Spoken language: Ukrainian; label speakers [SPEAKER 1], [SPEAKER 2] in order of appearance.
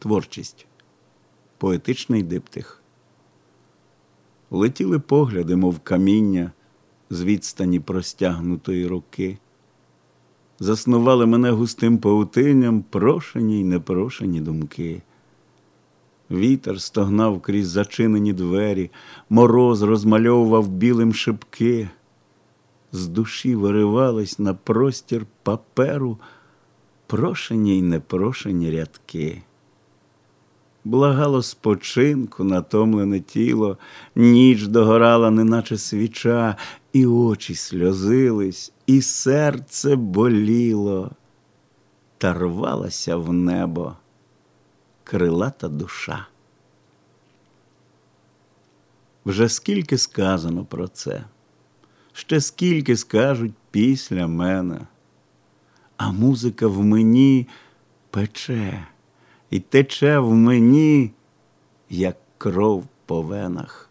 [SPEAKER 1] Творчість. Поетичний диптих. Летіли погляди, мов каміння, з відстані простягнутої руки. Заснували мене густим паутинням прошені й непрошені думки. Вітер стогнав крізь зачинені двері, мороз розмальовував білим шибки. З душі виривались на простір паперу прошені й непрошені рядки. Благало спочинку, натомлене тіло, ніч догорала, неначе свіча, і очі сльозились, і серце боліло, та рвалася в небо крилата душа. Вже скільки сказано про це, ще скільки скажуть після мене, а музика в мені пече і тече в мені, як кров по венах.